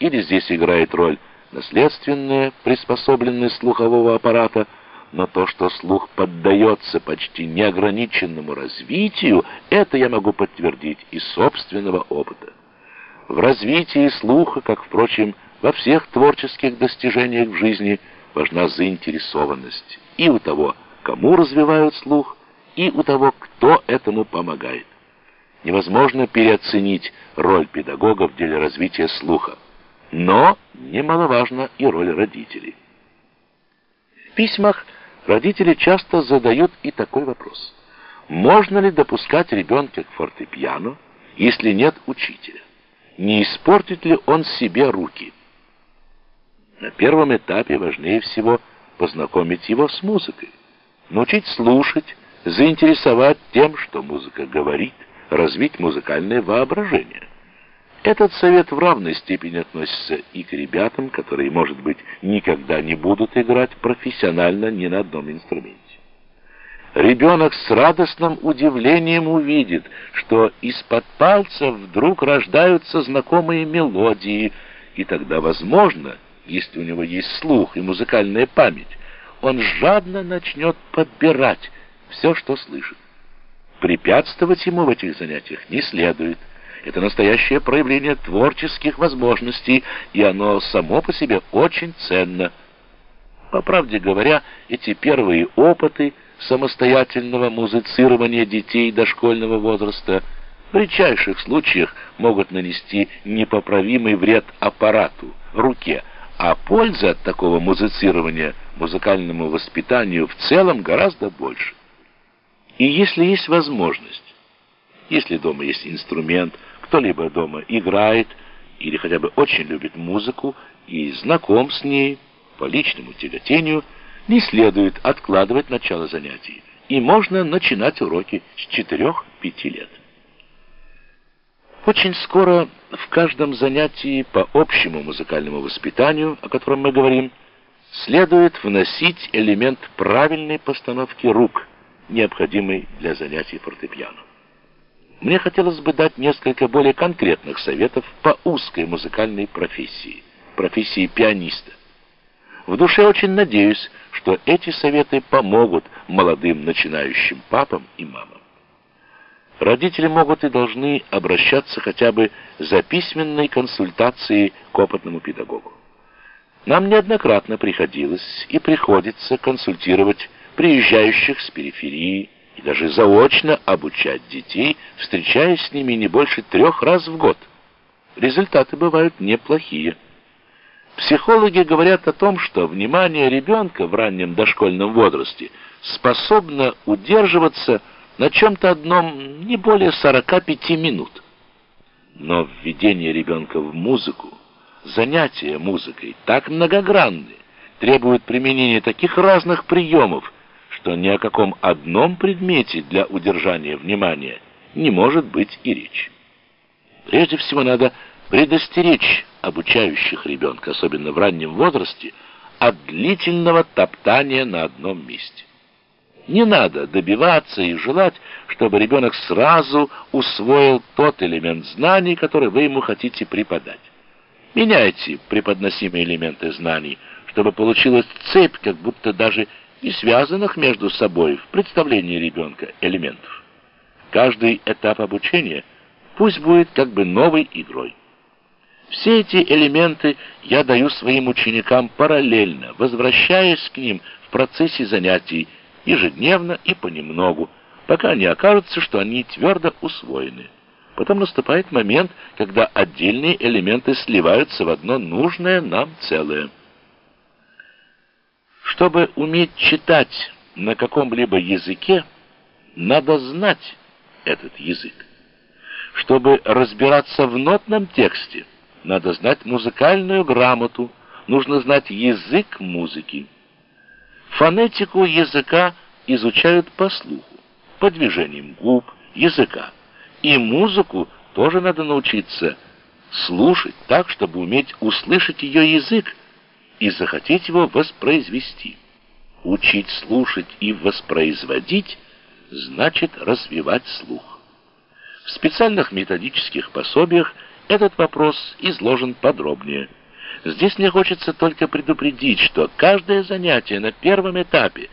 или здесь играет роль наследственная приспособленность слухового аппарата, но то, что слух поддается почти неограниченному развитию, это я могу подтвердить из собственного опыта. В развитии слуха, как, впрочем, во всех творческих достижениях в жизни, важна заинтересованность и у того, кому развивают слух, и у того, кто этому помогает. Невозможно переоценить роль педагога в деле развития слуха. Но немаловажна и роль родителей. В письмах родители часто задают и такой вопрос. Можно ли допускать ребенка к фортепиано, если нет учителя? Не испортит ли он себе руки? На первом этапе важнее всего познакомить его с музыкой, научить слушать, заинтересовать тем, что музыка говорит, развить музыкальное воображение. Этот совет в равной степени относится и к ребятам, которые, может быть, никогда не будут играть профессионально ни на одном инструменте. Ребенок с радостным удивлением увидит, что из-под пальцев вдруг рождаются знакомые мелодии, и тогда, возможно, если у него есть слух и музыкальная память, он жадно начнет подбирать все, что слышит. Препятствовать ему в этих занятиях не следует. Это настоящее проявление творческих возможностей, и оно само по себе очень ценно. По правде говоря, эти первые опыты самостоятельного музицирования детей дошкольного возраста в редчайших случаях могут нанести непоправимый вред аппарату, руке, а польза от такого музицирования музыкальному воспитанию в целом гораздо больше. И если есть возможность, если дома есть инструмент, кто-либо дома играет или хотя бы очень любит музыку и знаком с ней по личному тяготению, не следует откладывать начало занятий, и можно начинать уроки с 4-5 лет. Очень скоро в каждом занятии по общему музыкальному воспитанию, о котором мы говорим, следует вносить элемент правильной постановки рук, необходимый для занятий фортепиано. Мне хотелось бы дать несколько более конкретных советов по узкой музыкальной профессии, профессии пианиста. В душе очень надеюсь, что эти советы помогут молодым начинающим папам и мамам. Родители могут и должны обращаться хотя бы за письменной консультацией к опытному педагогу. Нам неоднократно приходилось и приходится консультировать приезжающих с периферии и даже заочно обучать детей, встречаясь с ними не больше трех раз в год. Результаты бывают неплохие. Психологи говорят о том, что внимание ребенка в раннем дошкольном возрасте способно удерживаться на чем-то одном не более 45 минут. Но введение ребенка в музыку, занятия музыкой так многогранны, требуют применения таких разных приемов, что ни о каком одном предмете для удержания внимания не может быть и речи. Прежде всего надо предостеречь обучающих ребенка, особенно в раннем возрасте, от длительного топтания на одном месте. Не надо добиваться и желать, чтобы ребенок сразу усвоил тот элемент знаний, который вы ему хотите преподать. Меняйте преподносимые элементы знаний, чтобы получилась цепь, как будто даже не связанных между собой в представлении ребенка элементов. Каждый этап обучения пусть будет как бы новой игрой. Все эти элементы я даю своим ученикам параллельно, возвращаясь к ним в процессе занятий, ежедневно и понемногу, пока не окажется, что они твердо усвоены. Потом наступает момент, когда отдельные элементы сливаются в одно нужное нам целое. Чтобы уметь читать на каком-либо языке, надо знать этот язык. Чтобы разбираться в нотном тексте, надо знать музыкальную грамоту, нужно знать язык музыки. Фонетику языка изучают по слуху, по движениям губ, языка. И музыку тоже надо научиться слушать так, чтобы уметь услышать ее язык и захотеть его воспроизвести. Учить слушать и воспроизводить значит развивать слух. В специальных методических пособиях этот вопрос изложен подробнее. Здесь мне хочется только предупредить, что каждое занятие на первом этапе